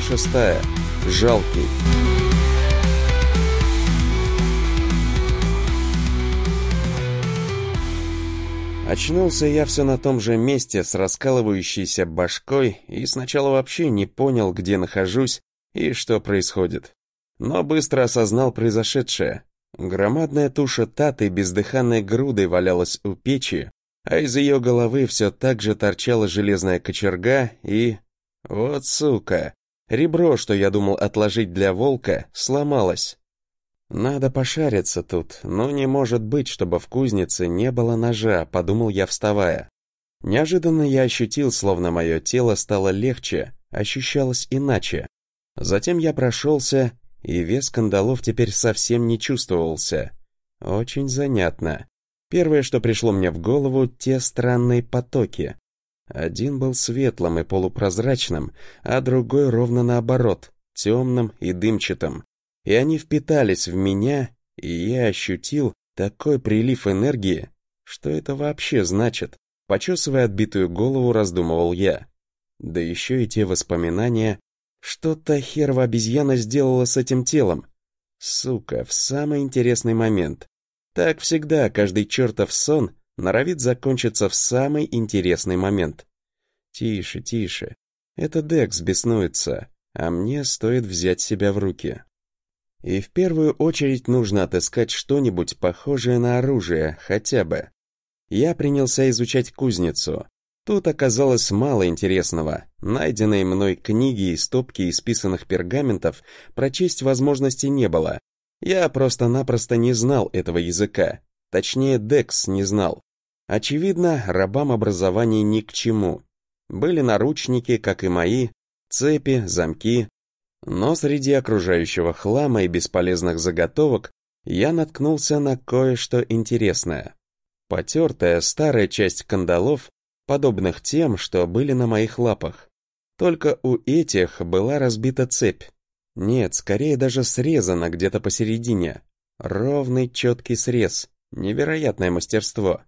Шестая. Жалкий. Очнулся я все на том же месте с раскалывающейся башкой и сначала вообще не понял, где нахожусь и что происходит. Но быстро осознал произошедшее. Громадная туша Таты бездыханной грудой валялась у печи, а из ее головы все так же торчала железная кочерга и... Вот сука! Ребро, что я думал отложить для волка, сломалось. «Надо пошариться тут, но не может быть, чтобы в кузнице не было ножа», — подумал я, вставая. Неожиданно я ощутил, словно мое тело стало легче, ощущалось иначе. Затем я прошелся, и вес кандалов теперь совсем не чувствовался. Очень занятно. Первое, что пришло мне в голову, те странные потоки. Один был светлым и полупрозрачным, а другой ровно наоборот, темным и дымчатым и они впитались в меня, и я ощутил такой прилив энергии, что это вообще значит. Почесывая отбитую голову, раздумывал я. Да еще и те воспоминания, что та херова обезьяна сделала с этим телом. Сука, в самый интересный момент. Так всегда каждый чертов сон норовит закончиться в самый интересный момент. Тише, тише. Это Декс беснуется, а мне стоит взять себя в руки. И в первую очередь нужно отыскать что-нибудь похожее на оружие, хотя бы. Я принялся изучать кузницу. Тут оказалось мало интересного. Найденные мной книги и стопки исписанных пергаментов прочесть возможности не было. Я просто-напросто не знал этого языка. Точнее, Декс не знал. Очевидно, рабам образования ни к чему. Были наручники, как и мои, цепи, замки, но среди окружающего хлама и бесполезных заготовок я наткнулся на кое-что интересное. Потертая старая часть кандалов, подобных тем, что были на моих лапах. Только у этих была разбита цепь. Нет, скорее даже срезана где-то посередине. Ровный четкий срез. Невероятное мастерство.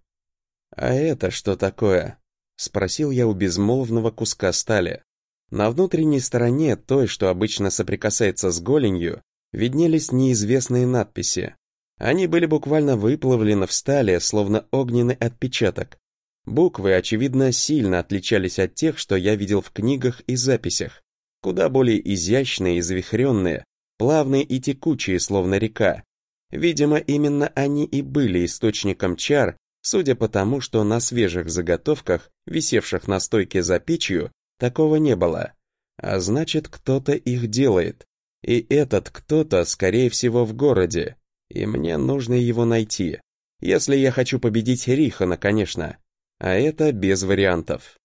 «А это что такое?» — спросил я у безмолвного куска стали. На внутренней стороне той, что обычно соприкасается с голенью, виднелись неизвестные надписи. Они были буквально выплавлены в стали, словно огненный отпечаток. Буквы, очевидно, сильно отличались от тех, что я видел в книгах и записях. Куда более изящные и завихренные, плавные и текучие, словно река. Видимо, именно они и были источником чар, судя по тому, что на свежих заготовках, висевших на стойке за печью, Такого не было. А значит, кто-то их делает. И этот кто-то, скорее всего, в городе. И мне нужно его найти. Если я хочу победить Рихана, конечно. А это без вариантов.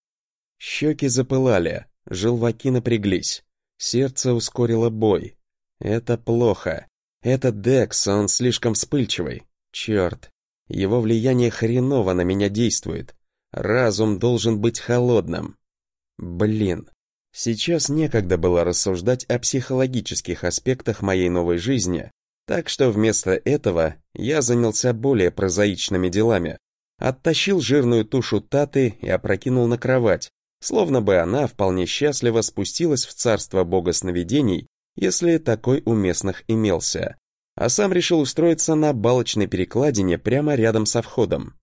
Щеки запылали, желваки напряглись. Сердце ускорило бой. Это плохо. Это Декс, он слишком вспыльчивый. Черт. Его влияние хреново на меня действует. Разум должен быть холодным. Блин, сейчас некогда было рассуждать о психологических аспектах моей новой жизни, так что вместо этого я занялся более прозаичными делами. Оттащил жирную тушу Таты и опрокинул на кровать, словно бы она вполне счастливо спустилась в царство бога сновидений, если такой у местных имелся, а сам решил устроиться на балочной перекладине прямо рядом со входом.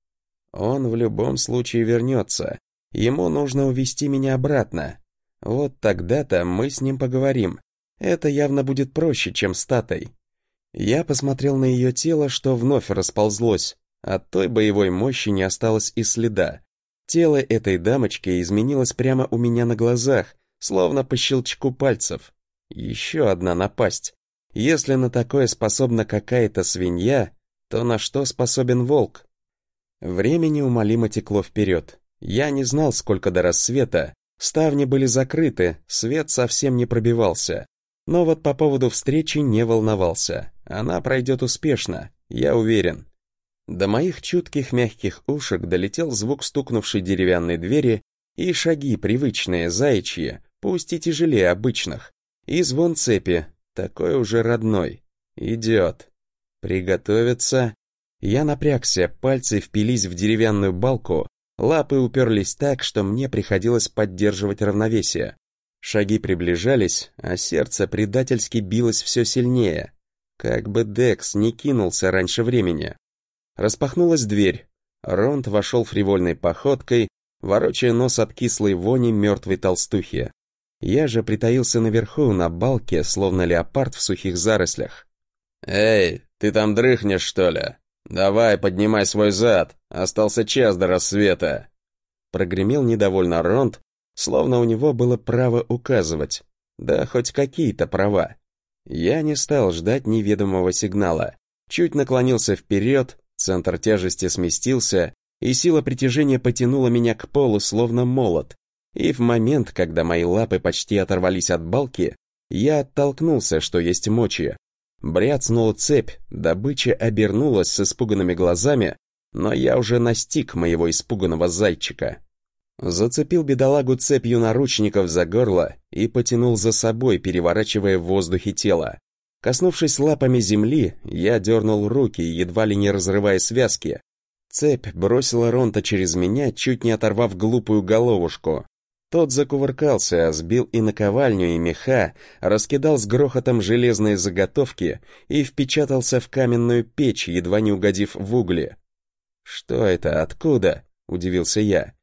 Он в любом случае вернется, Ему нужно увести меня обратно. Вот тогда-то мы с ним поговорим. Это явно будет проще, чем с Татой. Я посмотрел на ее тело, что вновь расползлось. От той боевой мощи не осталось и следа. Тело этой дамочки изменилось прямо у меня на глазах, словно по щелчку пальцев. Еще одна напасть. Если на такое способна какая-то свинья, то на что способен волк? Время неумолимо текло вперед. Я не знал, сколько до рассвета. Ставни были закрыты, свет совсем не пробивался. Но вот по поводу встречи не волновался. Она пройдет успешно, я уверен. До моих чутких мягких ушек долетел звук стукнувшей деревянной двери и шаги привычные, заячьи, пусть и тяжелее обычных. И звон цепи, такой уже родной. Идет. Приготовиться. Я напрягся, пальцы впились в деревянную балку, Лапы уперлись так, что мне приходилось поддерживать равновесие. Шаги приближались, а сердце предательски билось все сильнее. Как бы Декс не кинулся раньше времени. Распахнулась дверь. Ронд вошел фривольной походкой, ворочая нос от кислой вони мертвой толстухи. Я же притаился наверху на балке, словно леопард в сухих зарослях. «Эй, ты там дрыхнешь, что ли? Давай, поднимай свой зад, остался час до рассвета!» Прогремел недовольно Ронд, словно у него было право указывать. Да хоть какие-то права. Я не стал ждать неведомого сигнала. Чуть наклонился вперед, центр тяжести сместился, и сила притяжения потянула меня к полу, словно молот. И в момент, когда мои лапы почти оторвались от балки, я оттолкнулся, что есть мочи. Бряцнула цепь, добыча обернулась с испуганными глазами, но я уже настиг моего испуганного зайчика. Зацепил бедолагу цепью наручников за горло и потянул за собой, переворачивая в воздухе тело. Коснувшись лапами земли, я дернул руки, едва ли не разрывая связки. Цепь бросила Ронта через меня, чуть не оторвав глупую головушку. Тот закувыркался, сбил и наковальню, и меха, раскидал с грохотом железные заготовки и впечатался в каменную печь, едва не угодив в угли. «Что это? Откуда?» — удивился я.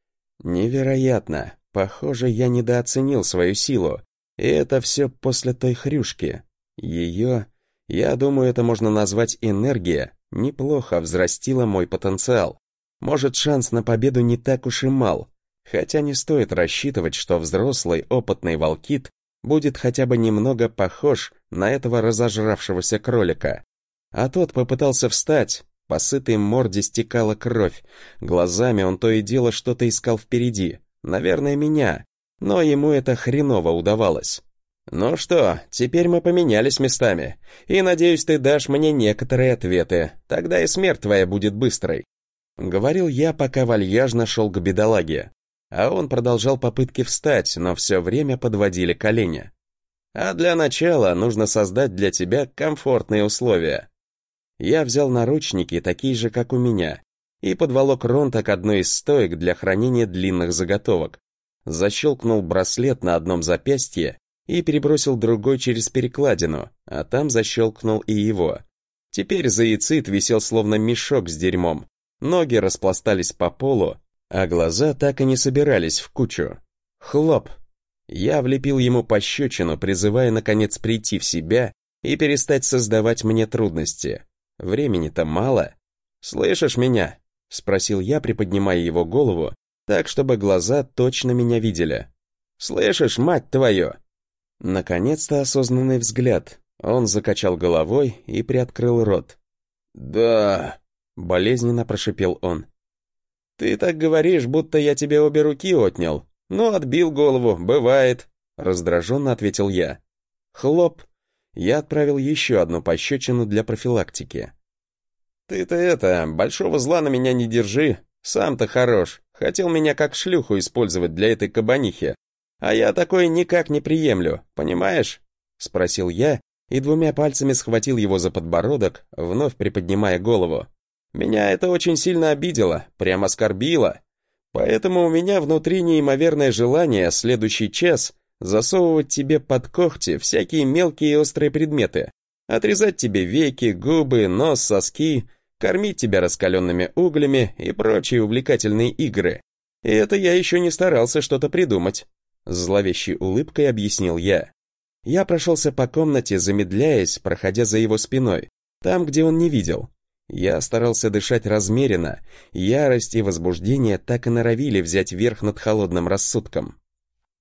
Невероятно. Похоже, я недооценил свою силу. И это все после той хрюшки. Ее, я думаю, это можно назвать энергия, неплохо взрастила мой потенциал. Может, шанс на победу не так уж и мал. Хотя не стоит рассчитывать, что взрослый опытный волкит будет хотя бы немного похож на этого разожравшегося кролика. А тот попытался встать, по сытой морде стекала кровь. Глазами он то и дело что-то искал впереди. Наверное, меня. Но ему это хреново удавалось. «Ну что, теперь мы поменялись местами. И, надеюсь, ты дашь мне некоторые ответы. Тогда и смерть твоя будет быстрой». Говорил я, пока вальяжно шел к бедолаге. А он продолжал попытки встать, но все время подводили колени. А для начала нужно создать для тебя комфортные условия. Я взял наручники, такие же, как у меня, и подволок Ронта к одной из стоек для хранения длинных заготовок. Защелкнул браслет на одном запястье и перебросил другой через перекладину, а там защелкнул и его. Теперь зооцит висел словно мешок с дерьмом, ноги распластались по полу, а глаза так и не собирались в кучу. Хлоп! Я влепил ему пощечину, призывая наконец прийти в себя и перестать создавать мне трудности. Времени-то мало. Слышишь меня? Спросил я, приподнимая его голову, так, чтобы глаза точно меня видели. Слышишь, мать твою? Наконец-то осознанный взгляд. Он закачал головой и приоткрыл рот. «Да», — болезненно прошипел он. «Ты так говоришь, будто я тебе обе руки отнял. Ну, отбил голову, бывает», — раздраженно ответил я. Хлоп, я отправил еще одну пощечину для профилактики. «Ты-то это, большого зла на меня не держи, сам-то хорош, хотел меня как шлюху использовать для этой кабанихи, а я такое никак не приемлю, понимаешь?» — спросил я и двумя пальцами схватил его за подбородок, вновь приподнимая голову. «Меня это очень сильно обидело, прямо оскорбило, поэтому у меня внутри неимоверное желание следующий час засовывать тебе под когти всякие мелкие и острые предметы, отрезать тебе веки, губы, нос, соски, кормить тебя раскаленными углями и прочие увлекательные игры. И это я еще не старался что-то придумать. С зловещей улыбкой объяснил я. Я прошелся по комнате, замедляясь, проходя за его спиной, там, где он не видел. Я старался дышать размеренно, ярость и возбуждение так и норовили взять верх над холодным рассудком.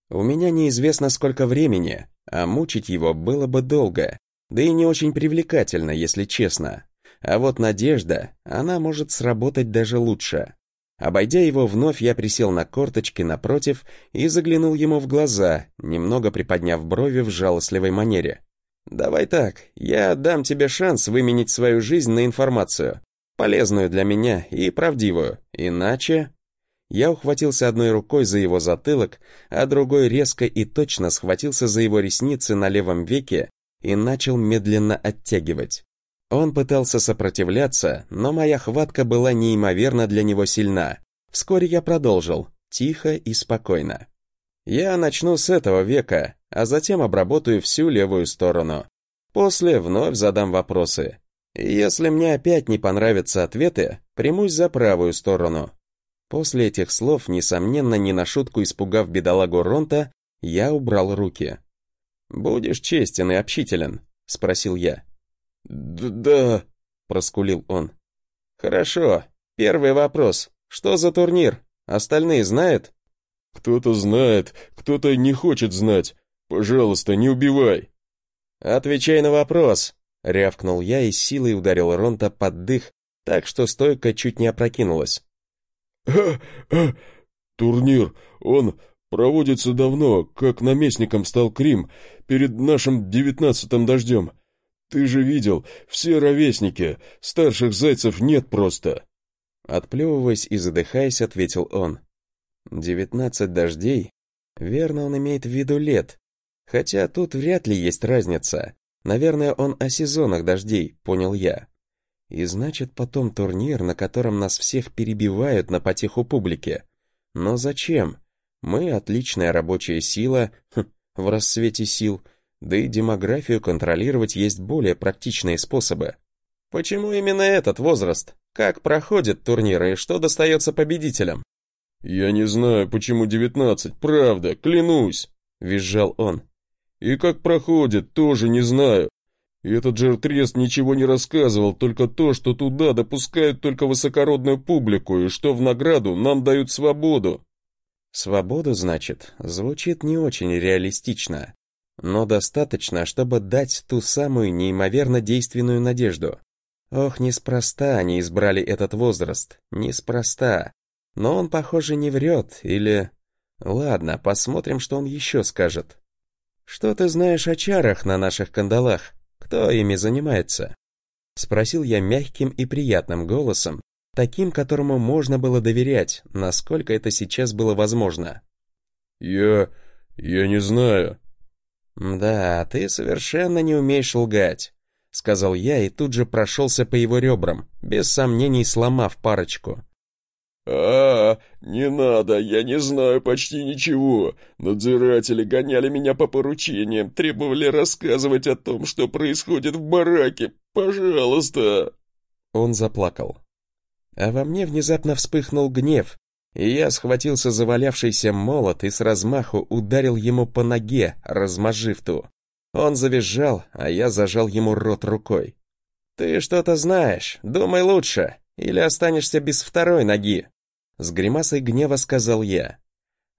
У меня неизвестно сколько времени, а мучить его было бы долго, да и не очень привлекательно, если честно. А вот надежда, она может сработать даже лучше. Обойдя его вновь, я присел на корточки напротив и заглянул ему в глаза, немного приподняв брови в жалостливой манере. «Давай так, я дам тебе шанс выменить свою жизнь на информацию, полезную для меня и правдивую, иначе...» Я ухватился одной рукой за его затылок, а другой резко и точно схватился за его ресницы на левом веке и начал медленно оттягивать. Он пытался сопротивляться, но моя хватка была неимоверно для него сильна. Вскоре я продолжил, тихо и спокойно. Я начну с этого века, а затем обработаю всю левую сторону. После вновь задам вопросы. Если мне опять не понравятся ответы, примусь за правую сторону. После этих слов, несомненно, не на шутку испугав бедолагу Ронта, я убрал руки. «Будешь честен и общителен?» — спросил я. «Да», — проскулил он. «Хорошо. Первый вопрос. Что за турнир? Остальные знают?» «Кто-то знает, кто-то не хочет знать. Пожалуйста, не убивай». «Отвечай на вопрос», — рявкнул я и силой ударил Ронта под дых, так что стойка чуть не опрокинулась. «Ха, ха, турнир, он проводится давно, как наместником стал Крим, перед нашим девятнадцатым дождем. Ты же видел, все ровесники, старших зайцев нет просто. Отплевываясь и задыхаясь, ответил он. Девятнадцать дождей? Верно, он имеет в виду лет. Хотя тут вряд ли есть разница. Наверное, он о сезонах дождей, понял я. И значит, потом турнир, на котором нас всех перебивают на потеху публики. Но зачем? Мы отличная рабочая сила, хм, в рассвете сил, да и демографию контролировать есть более практичные способы. Почему именно этот возраст? Как проходят турниры и что достается победителям? «Я не знаю, почему девятнадцать, правда, клянусь!» — визжал он. «И как проходит, тоже не знаю. И этот жертрест ничего не рассказывал, только то, что туда допускают только высокородную публику, и что в награду нам дают свободу». «Свободу, значит, звучит не очень реалистично но достаточно, чтобы дать ту самую неимоверно действенную надежду. Ох, неспроста они избрали этот возраст, неспроста. Но он, похоже, не врет, или... Ладно, посмотрим, что он еще скажет. «Что ты знаешь о чарах на наших кандалах? Кто ими занимается?» Спросил я мягким и приятным голосом, таким, которому можно было доверять, насколько это сейчас было возможно. «Я... я не знаю», «Да, ты совершенно не умеешь лгать», — сказал я и тут же прошелся по его ребрам, без сомнений сломав парочку. «А, не надо, я не знаю почти ничего. Надзиратели гоняли меня по поручениям, требовали рассказывать о том, что происходит в бараке. Пожалуйста!» Он заплакал. А во мне внезапно вспыхнул гнев, и я схватился за валявшийся молот и с размаху ударил ему по ноге, размажив ту. Он завизжал, а я зажал ему рот рукой. «Ты что-то знаешь, думай лучше, или останешься без второй ноги», с гримасой гнева сказал я.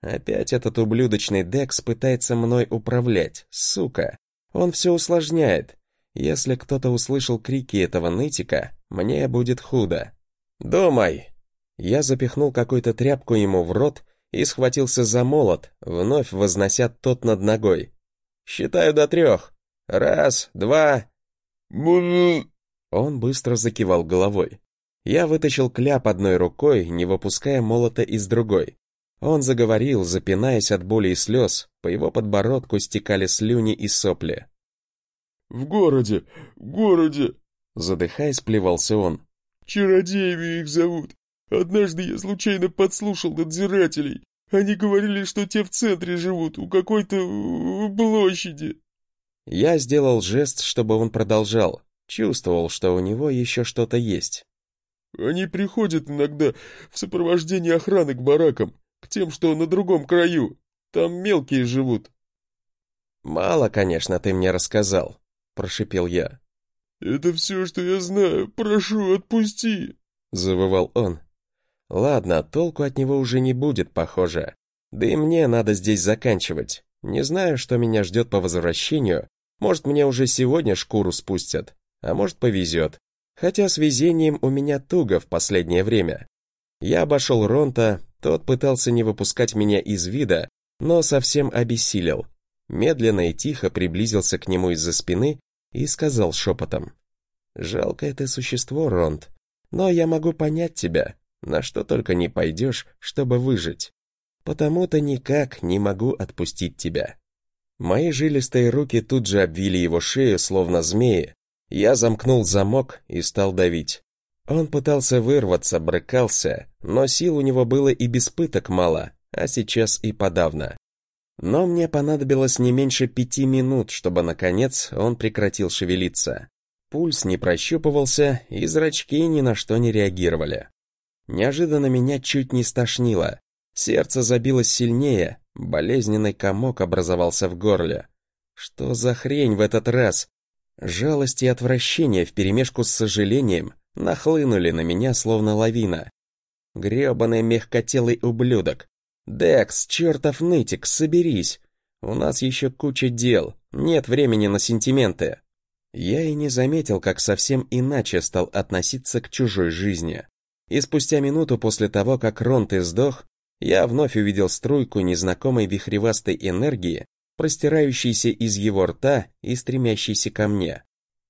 Опять этот ублюдочный Декс пытается мной управлять, сука. Он все усложняет. Если кто-то услышал крики этого нытика, мне будет худо. «Думай, я запихнул какую-то тряпку ему в рот и схватился за молот, вновь вознося тот над ногой. «Считаю до трех. Раз, два...» Он быстро закивал головой. Я вытащил кляп одной рукой, не выпуская молота из другой. Он заговорил, запинаясь от боли и слез, по его подбородку стекали слюни и сопли. «В городе, в городе!» Задыхаясь, плевался он. «Чародеями их зовут. Однажды я случайно подслушал надзирателей. Они говорили, что те в центре живут, у какой-то площади. Я сделал жест, чтобы он продолжал. Чувствовал, что у него еще что-то есть. Они приходят иногда в сопровождении охраны к баракам, к тем, что на другом краю. Там мелкие живут. «Мало, конечно, ты мне рассказал», — прошипел я. «Это все, что я знаю. Прошу, отпусти», — завывал он. Ладно, толку от него уже не будет, похоже. Да и мне надо здесь заканчивать. Не знаю, что меня ждет по возвращению. Может, мне уже сегодня шкуру спустят, а может, повезет. Хотя с везением у меня туго в последнее время. Я обошел Ронта, тот пытался не выпускать меня из вида, но совсем обессилел. Медленно и тихо приблизился к нему из-за спины и сказал шепотом. «Жалкое ты существо, Ронт, но я могу понять тебя на что только не пойдешь, чтобы выжить. Потому-то никак не могу отпустить тебя. Мои жилистые руки тут же обвили его шею, словно змеи. Я замкнул замок и стал давить. Он пытался вырваться, брыкался, но сил у него было и без пыток мало, а сейчас и подавно. Но мне понадобилось не меньше пяти минут, чтобы, наконец, он прекратил шевелиться. Пульс не прощупывался, и зрачки ни на что не реагировали. Неожиданно меня чуть не стошнило. Сердце забилось сильнее, болезненный комок образовался в горле. Что за хрень в этот раз? Жалость и отвращение вперемешку с сожалением нахлынули на меня, словно лавина. Гребаный мягкотелый ублюдок. Декс, чертов нытик, соберись. У нас еще куча дел, нет времени на сентименты. Я и не заметил, как совсем иначе стал относиться к чужой жизни. И спустя минуту после того, как Ронт издох, я вновь увидел струйку незнакомой вихревастой энергии, простирающейся из его рта и стремящейся ко мне.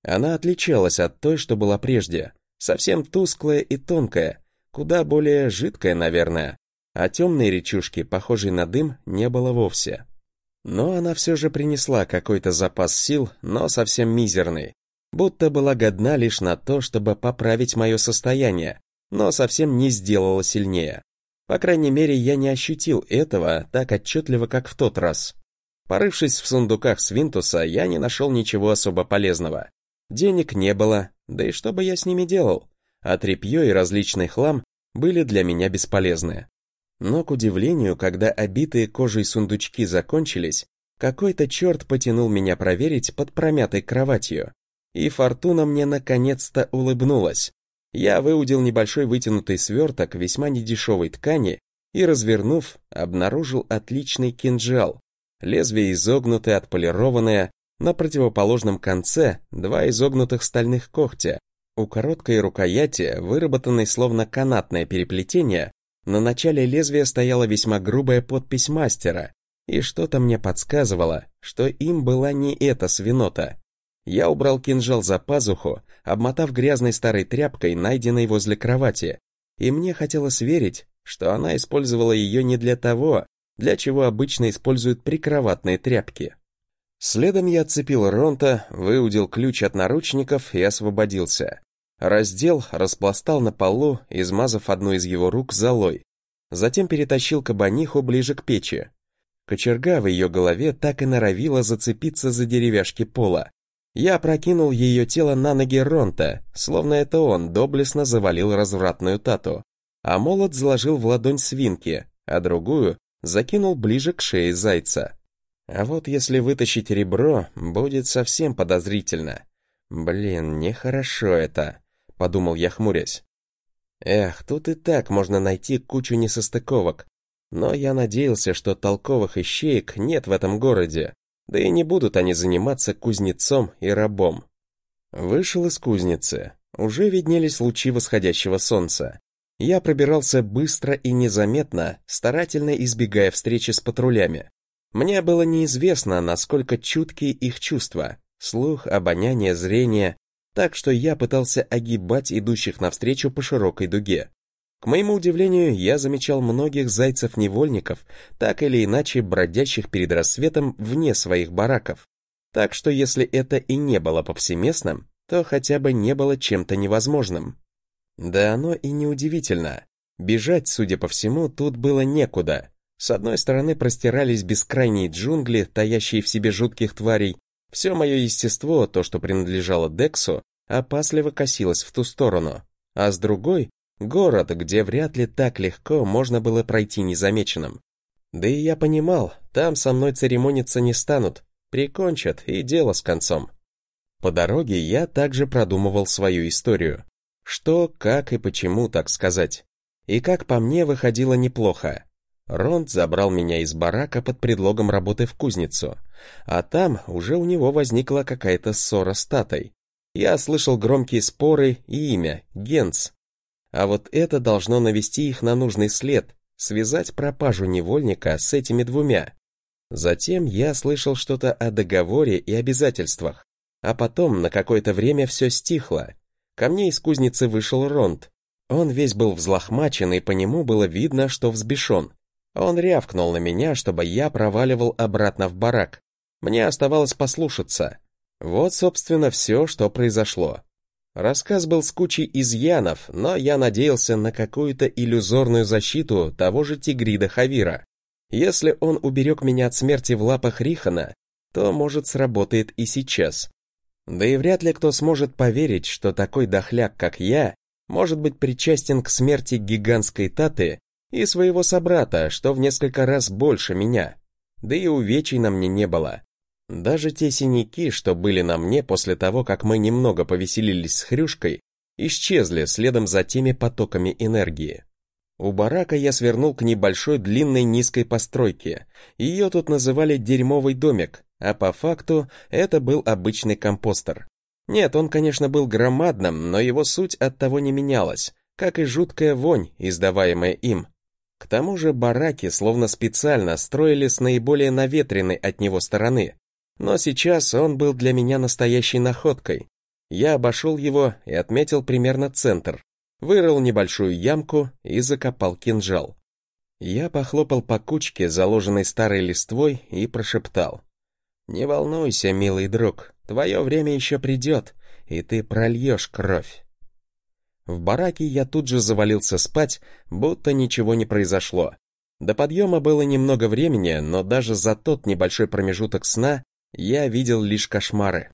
Она отличалась от той, что была прежде, совсем тусклая и тонкая, куда более жидкая, наверное, а темной речушки, похожей на дым, не было вовсе. Но она все же принесла какой-то запас сил, но совсем мизерный, будто была годна лишь на то, чтобы поправить мое состояние, но совсем не сделала сильнее. По крайней мере, я не ощутил этого так отчетливо, как в тот раз. Порывшись в сундуках Свинтуса, я не нашел ничего особо полезного. Денег не было, да и что бы я с ними делал? А тряпье и различный хлам были для меня бесполезны. Но, к удивлению, когда обитые кожей сундучки закончились, какой-то черт потянул меня проверить под промятой кроватью. И фортуна мне наконец-то улыбнулась. Я выудил небольшой вытянутый сверток весьма недешевой ткани и, развернув, обнаружил отличный кинжал. Лезвие изогнутое, отполированное, на противоположном конце два изогнутых стальных когтя. У короткой рукояти, выработанной словно канатное переплетение, на начале лезвия стояла весьма грубая подпись мастера, и что-то мне подсказывало, что им была не эта свинота. Я убрал кинжал за пазуху, обмотав грязной старой тряпкой, найденной возле кровати, и мне хотелось верить, что она использовала ее не для того, для чего обычно используют прикроватные тряпки. Следом я отцепил Ронта, выудил ключ от наручников и освободился. Раздел, распластал на полу, измазав одну из его рук золой. Затем перетащил кабаниху ближе к печи. Кочерга в ее голове так и норовила зацепиться за деревяшки пола. Я прокинул ее тело на ноги Ронта, словно это он доблестно завалил развратную тату, а молот заложил в ладонь свинки, а другую закинул ближе к шее зайца. А вот если вытащить ребро, будет совсем подозрительно. Блин, нехорошо это, подумал я, хмурясь. Эх, тут и так можно найти кучу несостыковок. Но я надеялся, что толковых ищеек нет в этом городе, да и не будут они заниматься кузнецом и рабом. Вышел из кузницы. Уже виднелись лучи восходящего солнца. Я пробирался быстро и незаметно, старательно избегая встречи с патрулями. Мне было неизвестно, насколько чуткие их чувства, слух, обоняние, зрение, так что я пытался огибать идущих навстречу по широкой дуге. К моему удивлению, я замечал многих зайцев-невольников, так или иначе бродящих перед рассветом вне своих бараков. Так что если это и не было повсеместным, то хотя бы не было чем-то невозможным. Да оно и неудивительно. Бежать, судя по всему, тут было некуда. С одной стороны простирались бескрайние джунгли, таящие в себе жутких тварей. Все мое естество, то, что принадлежало Дексу, опасливо косилось в ту сторону. А с другой Город, где вряд ли так легко можно было пройти незамеченным. Да и я понимал, там со мной церемониться не станут, прикончат и дело с концом. По дороге я также продумывал свою историю. Что, как и почему, так сказать. И как по мне выходило неплохо. Ронд забрал меня из барака под предлогом работы в кузницу, а там уже у него возникла какая-то ссора с Татой. Я слышал громкие споры и имя, Генц, а вот это должно навести их на нужный след, связать пропажу невольника с этими двумя. Затем я слышал что-то о договоре и обязательствах, а потом на какое-то время все стихло. Ко мне из кузницы вышел Ронд. Он весь был взлохмачен, и по нему было видно, что взбешен. Он рявкнул на меня, чтобы я проваливал обратно в барак. Мне оставалось послушаться. Вот, собственно, все, что произошло. Рассказ был с кучей изъянов, но я надеялся на какую-то иллюзорную защиту того же Тигрида Хавира. Если он уберег меня от смерти в лапах Рихана, то, может, сработает и сейчас. Да и вряд ли кто сможет поверить, что такой дохляк, как я, может быть причастен к смерти гигантской Таты и своего собрата, что в несколько раз больше меня. Да и увечий на мне не было. Даже те синяки, что были на мне после того, как мы немного повеселились с Хрюшкой, исчезли следом за теми потоками энергии. У барака я свернул к небольшой длинной низкой постройке. Ее тут называли «дерьмовый домик», а по факту это был обычный компостер. Нет, он, конечно, был громадным, но его суть от того не менялась, как и жуткая вонь, издаваемая им. К тому же бараки словно специально строили с наиболее наветренной от него стороны. Но сейчас он был для меня настоящей находкой. Я обошел его и отметил примерно центр, вырыл небольшую ямку и закопал кинжал. Я похлопал по кучке, заложенной старой листвой, и прошептал. «Не волнуйся, милый друг, твое время еще придет, и ты прольешь кровь». В бараке я тут же завалился спать, будто ничего не произошло. До подъема было немного времени, но даже за тот небольшой промежуток сна я видел лишь кошмары.